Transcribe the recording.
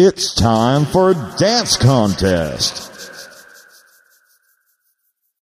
It's time for a dance contest.